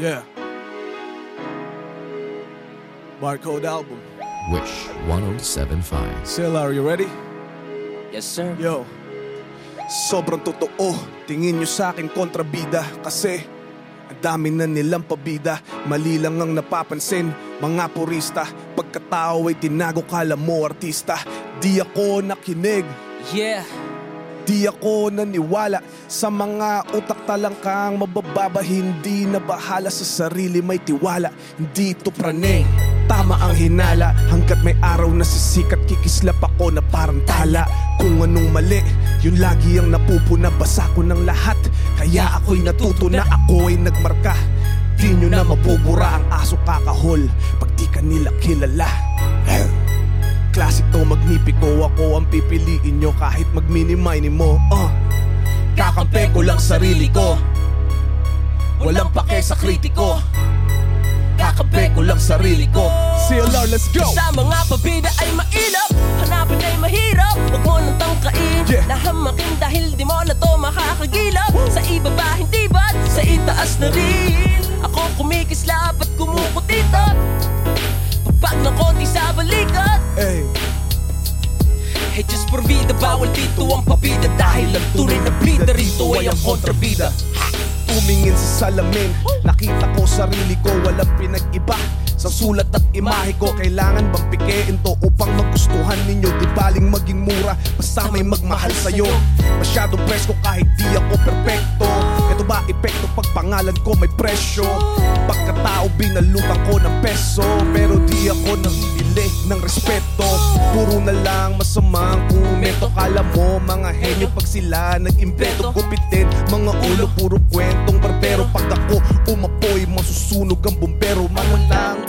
Yeah. Barcode album. Wish 1075. Silla, are you ready? Yes, sir. Yo. Sobrang totoo, tingin nyo sa akin kontrabida Kasi ang dami na nilang pabida Mali lang ang napapansin, mga purista Pagkatao ay tinago kala mo artista Di ako nakinig, Yeah. Di ako naniwala sa mga utak talang kang mabababa. Hindi na bahala sa sarili may tiwala. Hindi ito pranay, tama ang hinala. Hanggat may araw na sisikat kikislap ako na parang tala. Kung anong mali, yun lagi ang napupuna. Basa ko ng lahat, kaya ako'y natuto na ako ay nagmarka. Di nyo na mabubura ang aso kakahol. Pag di ka nila kilala to magnipiko Ako ang pipiliin nyo kahit magminimay mo. Uh. Kakampi ko lang sarili ko. Walang pake sa kritiko. Kakampi ko lang sarili ko. CLR, let's go! Sa mga pabida ay mailap Hanapin ay mahirap. Huwag mo nang tangkain. Yeah. Nahamakin dahil di mo na to makakagilap Sa ibaba hindi ba't Sa itaas na rin. Ako kumikislap at Vida, bawal dito ang pabida. Dahil ang tunay na bida rito ay ang kontrabida. Tumingin sa salamin. Nakita ko sarili ko walang pinag-iba. Sa sulat at imahe ko Kailangan bang pikein to upang magustuhan ninyo? Di baling maging mura Basta may magmahal sa'yo. Masyadong presko kahit di ako perpekto Ito ba epekto pag pangalan ko may presyo? Pagkatao binalutan ko ng peso. Pero di ako namimili ng respeto. Puro na lang masamang komento. Kala mo mga henyo pag sila nag-imbento. Gupitin mga ulo puro kwentong barbero. Pag ako umapoy masusunog ang bumbero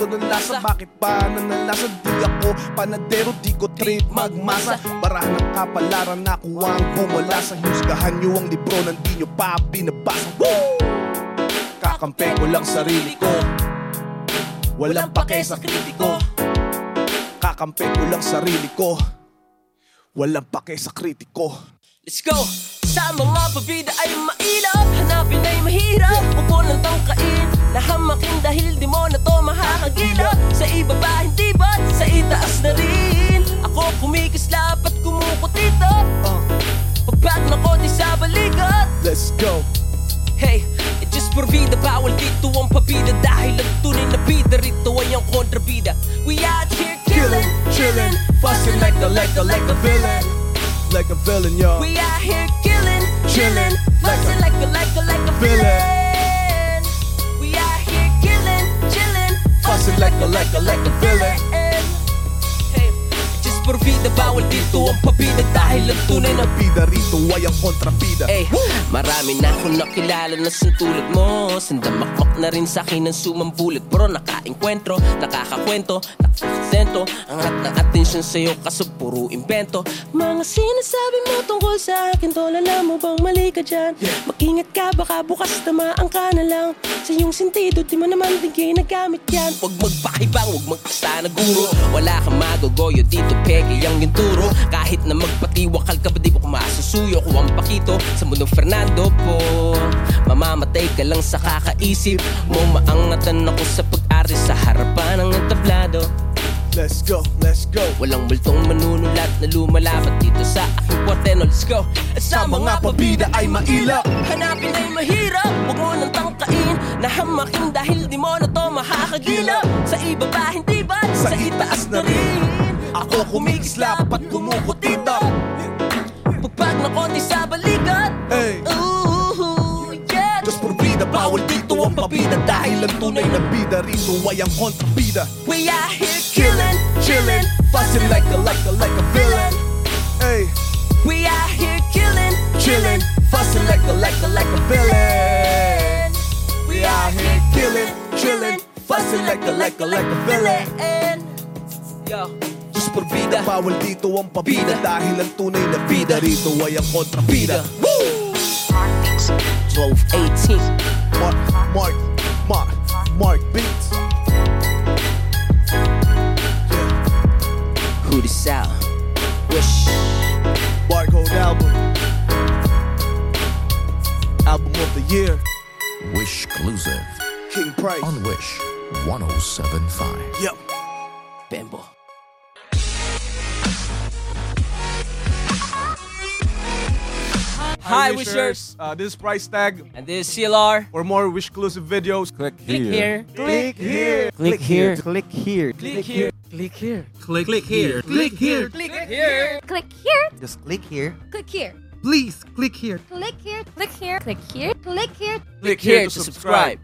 lang ganun lasa bakit ba nanalasa? Di ako panadero di ko trip magmasa. Bara ng kapalaran ako ang kumala Sa husgahan nyo ang libro nang di nyo pa binabasa. Woo! Kakampi ko lang sarili ko. Walang pake sa kritiko. Kakampi ko lang sarili ko. Walang pake sa kritiko. Let's go! Sa mga pabida ay mailap. Hanapin ay mahirap. Huwag mo nang tangkain. Nahamakin dahil di mo na to Hey, it just for vida Bawal dito ang pabida. Dahil ang tunay na bida Rito ay ang kontrabida. We out here killing, chilling Fussing like a, like a, like a villain. Like a villain, yo We out here killing, chilling, fussing like a, like a, like a villain. We out here killing, chilling, Fussing like a, like a, like a villain. Hey, just por vida, bawal dito ang pabida dahil ang tunay na Bida rito ay ang kontrabida. Eh, marami na akong nakilala na santulad mo. Sandamakmak na rin sa akin ang sumambulag Bro, nakainkwentro, nakakakwento, nakakasento. Ang lahat ng atensyon sa'yo kaso puro invento. Mga sinasabi mo tungkol sa akin Tol, alam mo bang mali ka dyan? Mag-ingat ka, baka bukas tamaan ka na lang Sa iyong sentido, di mo naman din ginagamit yan. Huwag magpakibang, huwag magkasta na guro. Wala kang magogoyo dito, peke ang yung turo Kahit na magpatiwakal ka ba di mo kumasusuyo Ko ang pakito sa mundong Fernando po. Mamamatay ka lang sa kakaisip mo. Maangatan ako sa pag-ari sa harapan ng entablado. Let's go, let's go. Walang multong manunulat na lumalapat dito sa aking kwarteno Let's go! At sa mga pabida ay mailap Hanapin Nahamakin dahil di mo na to makakagilap. Sa ibaba hindi ba? Sa itaas na rin. Ako kumikislap at kumukutito Pagpag na konti sa balikat. Hey, Ooh, yeah. Just for bida Bawal dito ang pabida. Dahil ang tunay na bida rito ay ang kontrabida. We out here killing, chilling Fussing like a, like a, like a villain. Hey, We out here killing, chilling Fussing like a, like a, like a villain Fussing like a, like a, villain Yo, Just por bida Bawal dito ang pabida. Dahil ang tunay na bida Rito ay ang kontrabida. Woo! 12, 18 Mark, Mark, Mark, Mark Beats. Yeah, Who this out? Wish. Barcode album. Album of the year. Wish exclusive. King praise. on Wish 1075. Yep. Bembo. Hi, Wishers! Uh, this is Price Tag. And this is CLR. For more Wish exclusive videos, click Click here. Click here. Click here. Click here. Click here. Click here. Click, click here. Click here. Click here. Click here. Just click here. Click here. Please click here. Click here. Click here. Click here. Click here. Click here to subscribe.